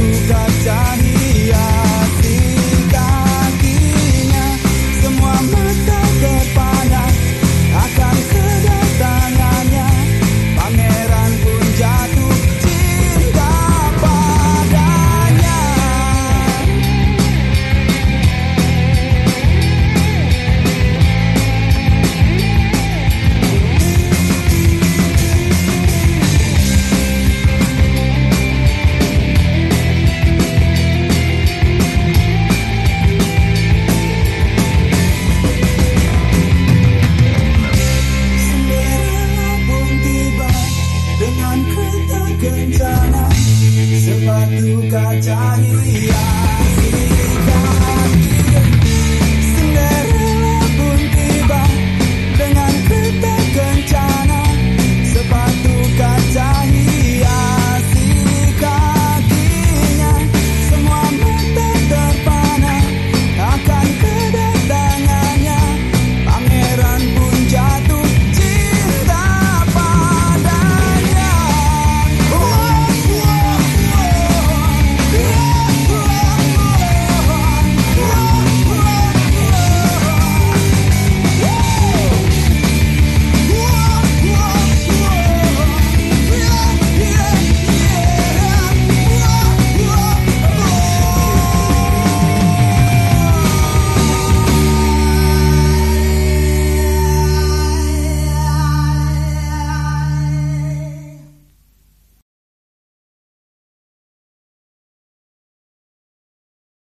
lugar kencana sepatu kaca hias